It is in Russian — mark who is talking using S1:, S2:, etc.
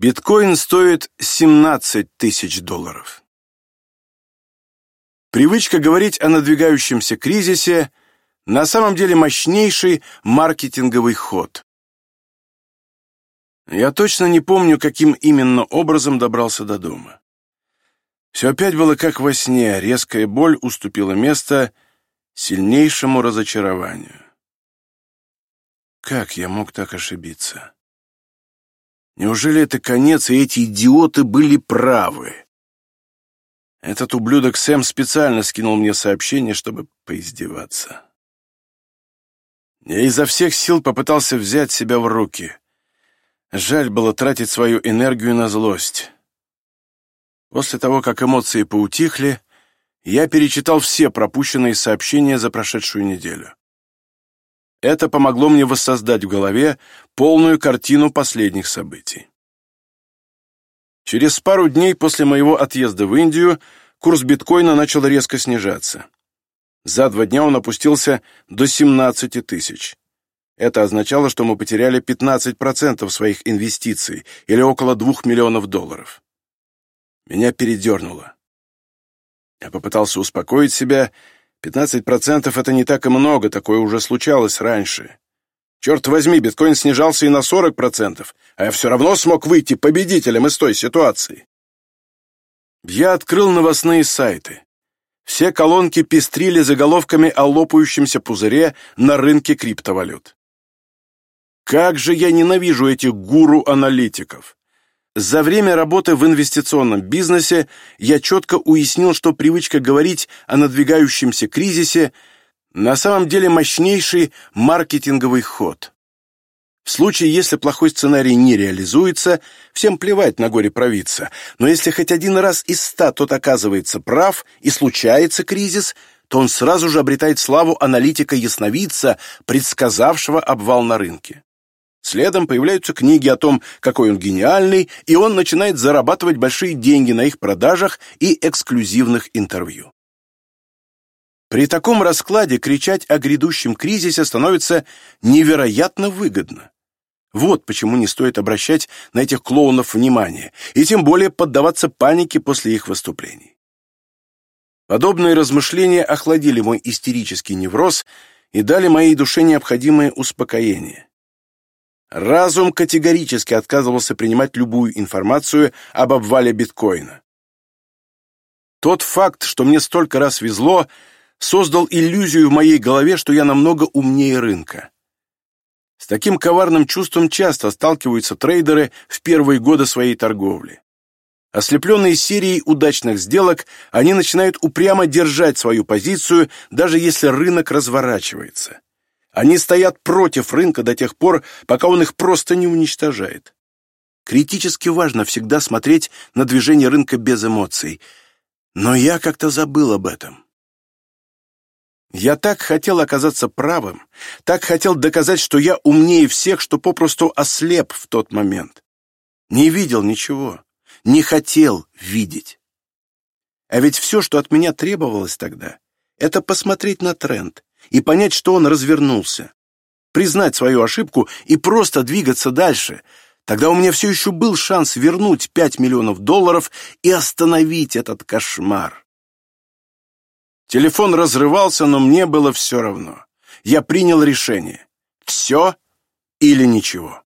S1: Биткоин стоит 17 тысяч долларов. Привычка говорить о надвигающемся кризисе на самом деле мощнейший маркетинговый ход. Я точно не помню, каким именно образом добрался до дома. Все опять было как во сне, резкая боль уступила место сильнейшему разочарованию. Как я мог так ошибиться? Неужели это конец, и эти идиоты были правы? Этот ублюдок Сэм специально скинул мне сообщение, чтобы поиздеваться. Я изо всех сил попытался взять себя в руки. Жаль было тратить свою энергию на злость. После того, как эмоции поутихли, я перечитал все пропущенные сообщения за прошедшую неделю. Это помогло мне воссоздать в голове полную картину последних событий. Через пару дней после моего отъезда в Индию курс биткоина начал резко снижаться. За два дня он опустился до 17 тысяч. Это означало, что мы потеряли 15% своих инвестиций, или около 2 миллионов долларов. Меня передернуло. Я попытался успокоить себя. 15% — это не так и много, такое уже случалось раньше. Черт возьми, биткоин снижался и на 40%, а я все равно смог выйти победителем из той ситуации. Я открыл новостные сайты. Все колонки пестрили заголовками о лопающемся пузыре на рынке криптовалют. Как же я ненавижу этих гуру-аналитиков! За время работы в инвестиционном бизнесе я четко уяснил, что привычка говорить о надвигающемся кризисе на самом деле мощнейший маркетинговый ход. В случае, если плохой сценарий не реализуется, всем плевать на горе провидца, но если хоть один раз из ста тот оказывается прав и случается кризис, то он сразу же обретает славу аналитика-ясновидца, предсказавшего обвал на рынке. Следом появляются книги о том, какой он гениальный, и он начинает зарабатывать большие деньги на их продажах и эксклюзивных интервью. При таком раскладе кричать о грядущем кризисе становится невероятно выгодно. Вот почему не стоит обращать на этих клоунов внимание, и тем более поддаваться панике после их выступлений. Подобные размышления охладили мой истерический невроз и дали моей душе необходимое успокоение. Разум категорически отказывался принимать любую информацию об обвале биткоина. Тот факт, что мне столько раз везло, создал иллюзию в моей голове, что я намного умнее рынка. С таким коварным чувством часто сталкиваются трейдеры в первые годы своей торговли. Ослепленные серией удачных сделок, они начинают упрямо держать свою позицию, даже если рынок разворачивается. Они стоят против рынка до тех пор, пока он их просто не уничтожает. Критически важно всегда смотреть на движение рынка без эмоций. Но я как-то забыл об этом. Я так хотел оказаться правым, так хотел доказать, что я умнее всех, что попросту ослеп в тот момент. Не видел ничего, не хотел видеть. А ведь все, что от меня требовалось тогда, это посмотреть на тренд, и понять, что он развернулся. Признать свою ошибку и просто двигаться дальше. Тогда у меня все еще был шанс вернуть 5 миллионов долларов и остановить этот кошмар. Телефон разрывался, но мне было все равно. Я принял решение. Все или ничего.